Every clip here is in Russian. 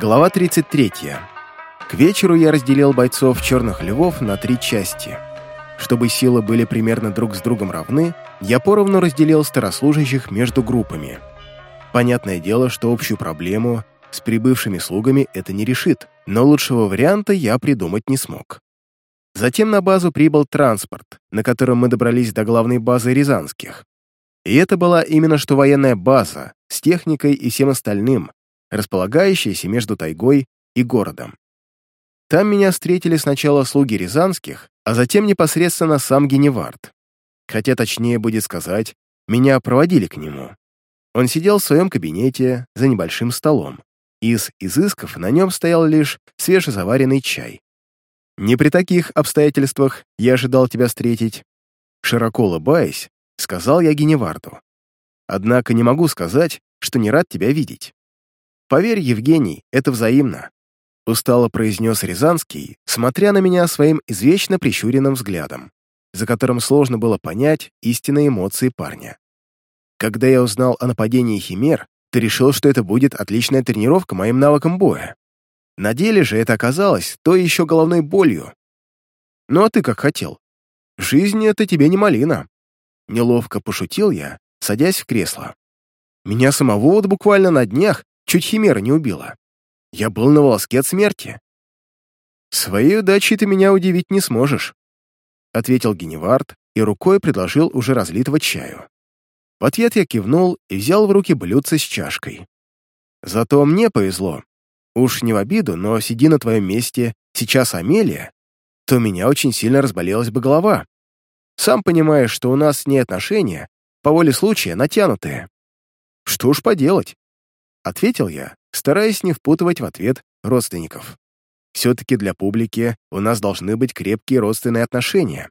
Глава 33. К вечеру я разделил бойцов черных львов на три части. Чтобы силы были примерно друг с другом равны, я поровну разделил старослужащих между группами. Понятное дело, что общую проблему с прибывшими слугами это не решит, но лучшего варианта я придумать не смог. Затем на базу прибыл транспорт, на котором мы добрались до главной базы Рязанских. И это была именно что военная база, с техникой и всем остальным, располагающаяся между тайгой и городом. Там меня встретили сначала слуги Рязанских, а затем непосредственно сам Геневард. Хотя точнее будет сказать, меня проводили к нему. Он сидел в своем кабинете за небольшим столом. Из изысков на нем стоял лишь свежезаваренный чай. Не при таких обстоятельствах я ожидал тебя встретить. Широко улыбаясь, сказал я Геневарду. Однако не могу сказать, что не рад тебя видеть. «Поверь, Евгений, это взаимно», — устало произнес Рязанский, смотря на меня своим извечно прищуренным взглядом, за которым сложно было понять истинные эмоции парня. Когда я узнал о нападении химер, ты решил, что это будет отличная тренировка моим навыкам боя. На деле же это оказалось то еще головной болью. Ну а ты как хотел. Жизнь — это тебе не малина. Неловко пошутил я, садясь в кресло. Меня самого вот буквально на днях Чуть химера не убила. Я был на волоске от смерти. «Своей удачей ты меня удивить не сможешь», — ответил Геневард и рукой предложил уже разлитого чаю. В ответ я кивнул и взял в руки блюдце с чашкой. «Зато мне повезло. Уж не в обиду, но сиди на твоем месте сейчас Амелия, то меня очень сильно разболелась бы голова. Сам понимаешь, что у нас с ней отношения, по воле случая, натянутые. Что уж поделать, Ответил я, стараясь не впутывать в ответ родственников. Все-таки для публики у нас должны быть крепкие родственные отношения.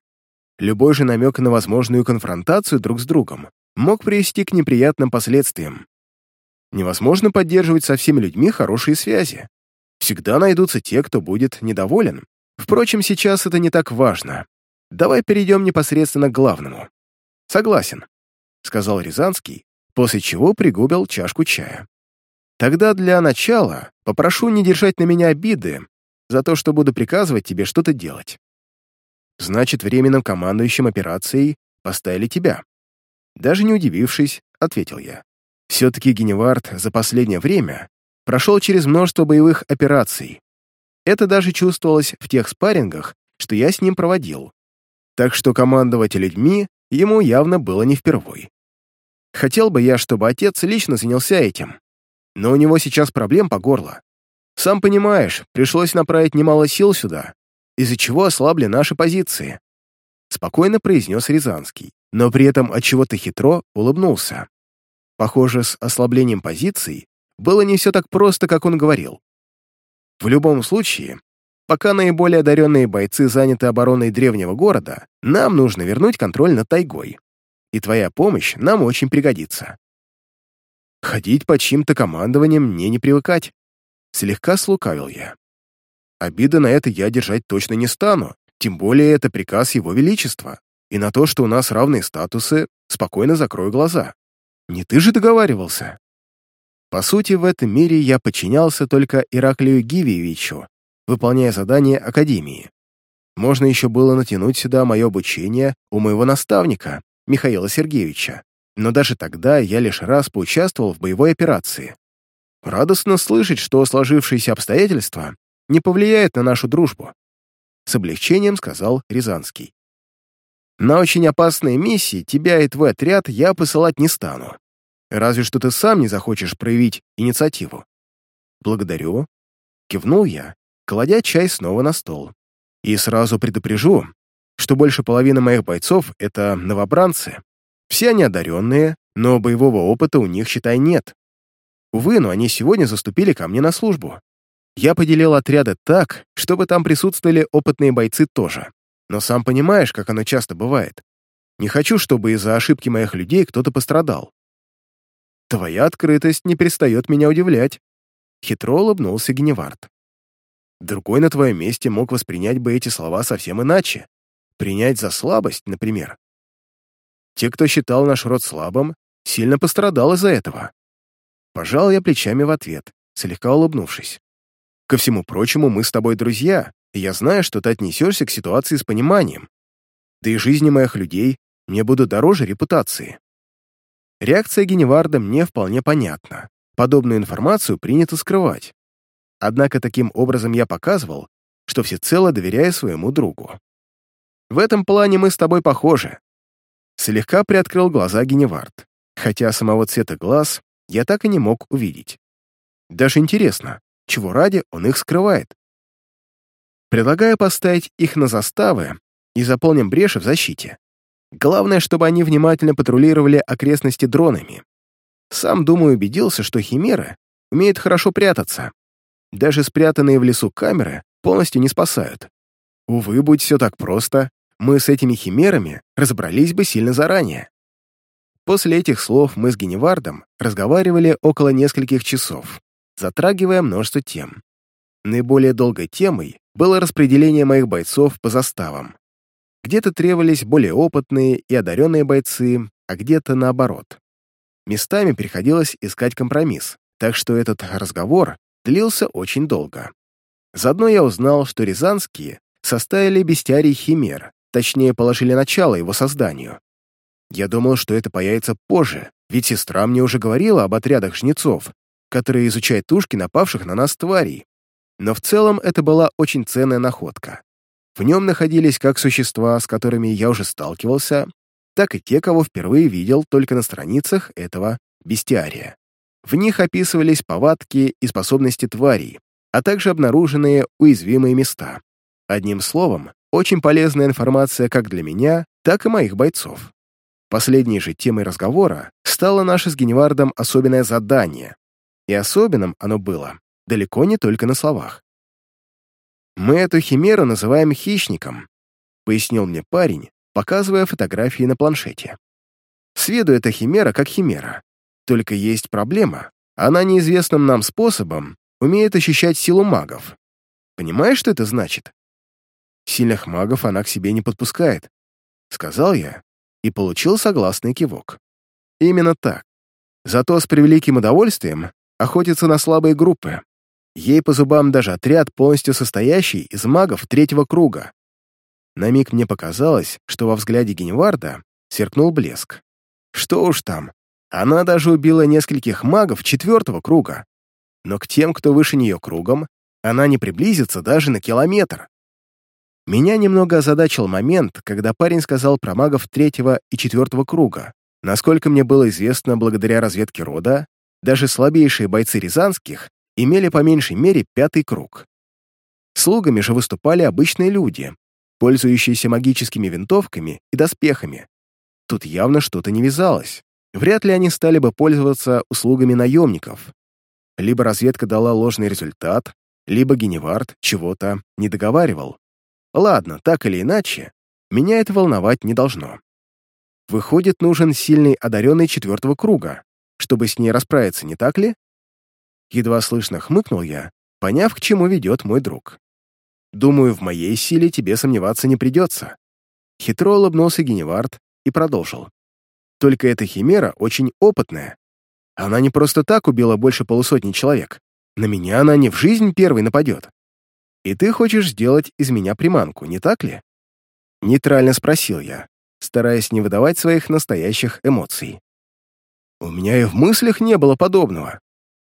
Любой же намек на возможную конфронтацию друг с другом мог привести к неприятным последствиям. Невозможно поддерживать со всеми людьми хорошие связи. Всегда найдутся те, кто будет недоволен. Впрочем, сейчас это не так важно. Давай перейдем непосредственно к главному. Согласен, — сказал Рязанский, после чего пригубил чашку чая. Тогда для начала попрошу не держать на меня обиды за то, что буду приказывать тебе что-то делать. Значит, временным командующим операцией поставили тебя. Даже не удивившись, ответил я. Все-таки Геневард за последнее время прошел через множество боевых операций. Это даже чувствовалось в тех спаррингах, что я с ним проводил. Так что командовать людьми ему явно было не впервой. Хотел бы я, чтобы отец лично занялся этим, но у него сейчас проблем по горло. Сам понимаешь, пришлось направить немало сил сюда, из-за чего ослабли наши позиции. Спокойно произнес Рязанский, но при этом от чего то хитро улыбнулся. Похоже, с ослаблением позиций было не все так просто, как он говорил. В любом случае, пока наиболее одаренные бойцы заняты обороной древнего города, нам нужно вернуть контроль над тайгой. И твоя помощь нам очень пригодится. Ходить под чьим-то командованием мне не привыкать. Слегка слукавил я. Обиды на это я держать точно не стану, тем более это приказ Его Величества. И на то, что у нас равные статусы, спокойно закрою глаза. Не ты же договаривался? По сути, в этом мире я подчинялся только Ираклию Гивиевичу, выполняя задания Академии. Можно еще было натянуть сюда мое обучение у моего наставника, Михаила Сергеевича но даже тогда я лишь раз поучаствовал в боевой операции. Радостно слышать, что сложившиеся обстоятельства не повлияют на нашу дружбу. С облегчением сказал Рязанский. На очень опасные миссии тебя и твой отряд я посылать не стану. Разве что ты сам не захочешь проявить инициативу. Благодарю. Кивнул я, кладя чай снова на стол. И сразу предупрежу, что больше половины моих бойцов — это новобранцы, все они одаренные, но боевого опыта у них, считай, нет. Увы, но они сегодня заступили ко мне на службу. Я поделил отряды так, чтобы там присутствовали опытные бойцы тоже. Но сам понимаешь, как оно часто бывает. Не хочу, чтобы из-за ошибки моих людей кто-то пострадал. Твоя открытость не перестает меня удивлять. Хитро улыбнулся Геневард. Другой на твоем месте мог воспринять бы эти слова совсем иначе. Принять за слабость, например. Те, кто считал наш род слабым, сильно пострадал из-за этого. Пожал я плечами в ответ, слегка улыбнувшись. Ко всему прочему, мы с тобой друзья, и я знаю, что ты отнесешься к ситуации с пониманием. Да и жизни моих людей мне будут дороже репутации. Реакция Геневарда мне вполне понятна. Подобную информацию принято скрывать. Однако таким образом я показывал, что всецело доверяю своему другу. В этом плане мы с тобой похожи. Слегка приоткрыл глаза Геневард, хотя самого цвета глаз я так и не мог увидеть. Даже интересно, чего ради он их скрывает. Предлагаю поставить их на заставы и заполним бреши в защите. Главное, чтобы они внимательно патрулировали окрестности дронами. Сам, думаю, убедился, что химеры умеют хорошо прятаться. Даже спрятанные в лесу камеры полностью не спасают. Увы, будь все так просто, мы с этими химерами разобрались бы сильно заранее. После этих слов мы с Геневардом разговаривали около нескольких часов, затрагивая множество тем. Наиболее долгой темой было распределение моих бойцов по заставам. Где-то требовались более опытные и одаренные бойцы, а где-то наоборот. Местами приходилось искать компромисс, так что этот разговор длился очень долго. Заодно я узнал, что рязанские составили бестиарий химер, точнее, положили начало его созданию. Я думал, что это появится позже, ведь сестра мне уже говорила об отрядах жнецов, которые изучают тушки напавших на нас тварей. Но в целом это была очень ценная находка. В нем находились как существа, с которыми я уже сталкивался, так и те, кого впервые видел только на страницах этого бестиария. В них описывались повадки и способности тварей, а также обнаруженные уязвимые места. Одним словом, очень полезная информация как для меня, так и моих бойцов. Последней же темой разговора стало наше с Геневардом особенное задание. И особенным оно было далеко не только на словах. «Мы эту химеру называем хищником», — пояснил мне парень, показывая фотографии на планшете. «С виду эта химера как химера. Только есть проблема. Она неизвестным нам способом умеет ощущать силу магов. Понимаешь, что это значит? Сильных магов она к себе не подпускает», — сказал я и получил согласный кивок. Именно так. Зато с превеликим удовольствием охотится на слабые группы. Ей по зубам даже отряд, полностью состоящий из магов третьего круга. На миг мне показалось, что во взгляде Геневарда сверкнул блеск. Что уж там, она даже убила нескольких магов четвертого круга. Но к тем, кто выше нее кругом, она не приблизится даже на километр. Меня немного озадачил момент, когда парень сказал про магов третьего и четвертого круга. Насколько мне было известно благодаря разведке рода, даже слабейшие бойцы рязанских имели по меньшей мере пятый круг. Слугами же выступали обычные люди, пользующиеся магическими винтовками и доспехами. Тут явно что-то не вязалось. Вряд ли они стали бы пользоваться услугами наемников. Либо разведка дала ложный результат, либо Геневард чего-то не договаривал. Ладно, так или иначе, меня это волновать не должно. Выходит, нужен сильный одаренный четвертого круга, чтобы с ней расправиться, не так ли? Едва слышно хмыкнул я, поняв, к чему ведет мой друг. «Думаю, в моей силе тебе сомневаться не придется». Хитро улыбнулся Геневард и продолжил. «Только эта химера очень опытная. Она не просто так убила больше полусотни человек. На меня она не в жизнь первой нападет. И ты хочешь сделать из меня приманку, не так ли?» Нейтрально спросил я, стараясь не выдавать своих настоящих эмоций. У меня и в мыслях не было подобного.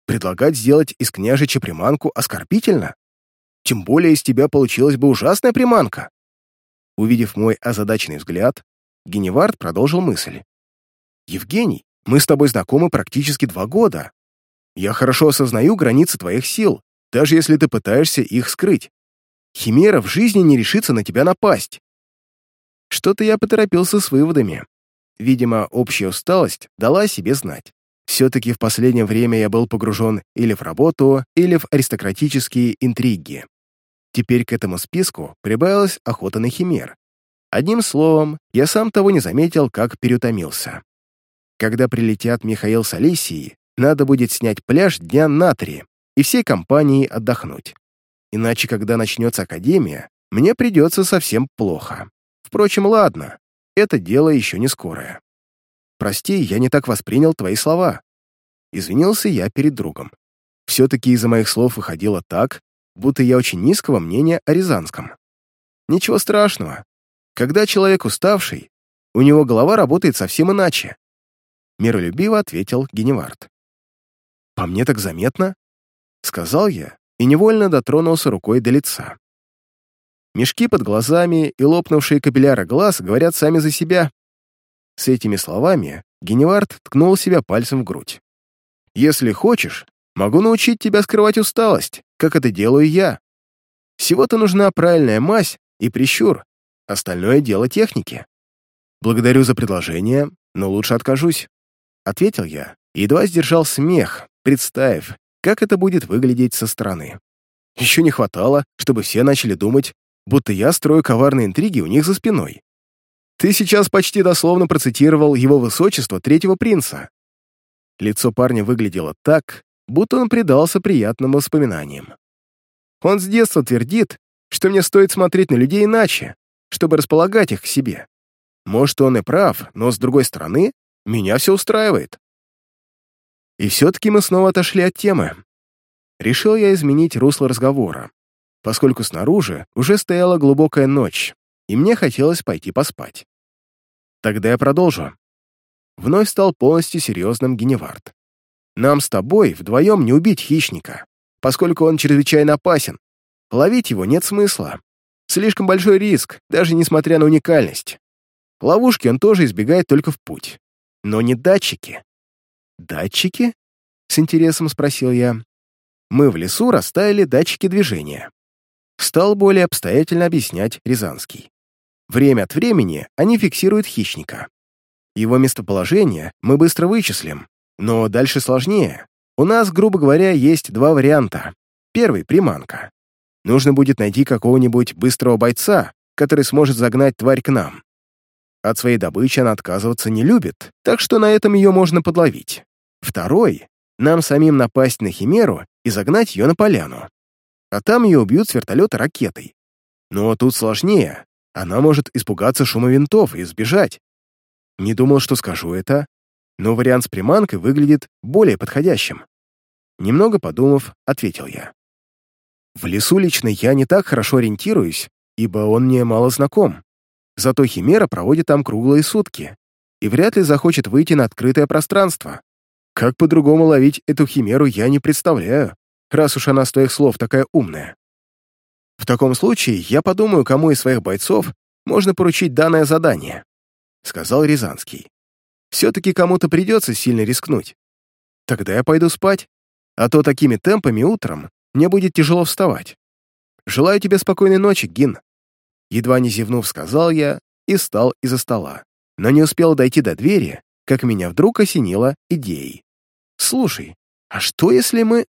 Предлагать сделать из княжича приманку оскорбительно? Тем более из тебя получилась бы ужасная приманка. Увидев мой озадаченный взгляд, Геневард продолжил мысль. «Евгений, мы с тобой знакомы практически два года. Я хорошо осознаю границы твоих сил, даже если ты пытаешься их скрыть. Химера в жизни не решится на тебя напасть». Что-то я поторопился с выводами. Видимо, общая усталость дала о себе знать. Все-таки в последнее время я был погружен или в работу, или в аристократические интриги. Теперь к этому списку прибавилась охота на химер. Одним словом, я сам того не заметил, как переутомился. Когда прилетят Михаил с Алисией, надо будет снять пляж дня на три и всей компанией отдохнуть. Иначе, когда начнется академия, мне придется совсем плохо. Впрочем, ладно, это дело еще не скорое. Прости, я не так воспринял твои слова. Извинился я перед другом. Все-таки из-за моих слов выходило так, будто я очень низкого мнения о Рязанском. Ничего страшного. Когда человек уставший, у него голова работает совсем иначе. Миролюбиво ответил Геневард. «По мне так заметно?» Сказал я и невольно дотронулся рукой до лица. Мешки под глазами и лопнувшие капилляры глаз говорят сами за себя. С этими словами Геневард ткнул себя пальцем в грудь. «Если хочешь, могу научить тебя скрывать усталость, как это делаю я. Всего-то нужна правильная мазь и прищур, остальное дело техники. Благодарю за предложение, но лучше откажусь», — ответил я, едва сдержал смех, представив, как это будет выглядеть со стороны. Еще не хватало, чтобы все начали думать, будто я строю коварные интриги у них за спиной. Ты сейчас почти дословно процитировал его высочество третьего принца. Лицо парня выглядело так, будто он предался приятным воспоминаниям. Он с детства твердит, что мне стоит смотреть на людей иначе, чтобы располагать их к себе. Может, он и прав, но, с другой стороны, меня все устраивает. И все-таки мы снова отошли от темы. Решил я изменить русло разговора, поскольку снаружи уже стояла глубокая ночь, и мне хотелось пойти поспать. Тогда я продолжу. Вновь стал полностью серьезным Геневард. Нам с тобой вдвоем не убить хищника, поскольку он чрезвычайно опасен. Ловить его нет смысла. Слишком большой риск, даже несмотря на уникальность. Ловушки он тоже избегает только в путь. Но не датчики. «Датчики?» — с интересом спросил я. Мы в лесу расставили датчики движения. Стал более обстоятельно объяснять Рязанский. Время от времени они фиксируют хищника. Его местоположение мы быстро вычислим, но дальше сложнее. У нас, грубо говоря, есть два варианта. Первый — приманка. Нужно будет найти какого-нибудь быстрого бойца, который сможет загнать тварь к нам. От своей добычи она отказываться не любит, так что на этом ее можно подловить. Второй — нам самим напасть на Химеру и загнать ее на поляну. А там ее убьют с вертолета ракетой. Но тут сложнее. Она может испугаться шума винтов и сбежать. Не думал, что скажу это, но вариант с приманкой выглядит более подходящим. Немного подумав, ответил я. В лесу лично я не так хорошо ориентируюсь, ибо он мне мало знаком. Зато Химера проводит там круглые сутки и вряд ли захочет выйти на открытое пространство. Как по-другому ловить эту Химеру, я не представляю, раз уж она с твоих слов такая умная. В таком случае я подумаю, кому из своих бойцов можно поручить данное задание», — сказал Рязанский. «Все-таки кому-то придется сильно рискнуть. Тогда я пойду спать, а то такими темпами утром мне будет тяжело вставать. Желаю тебе спокойной ночи, Гин». Едва не зевнув, сказал я и встал из-за стола. Но не успел дойти до двери, как меня вдруг осенило идеей. «Слушай, а что если мы...»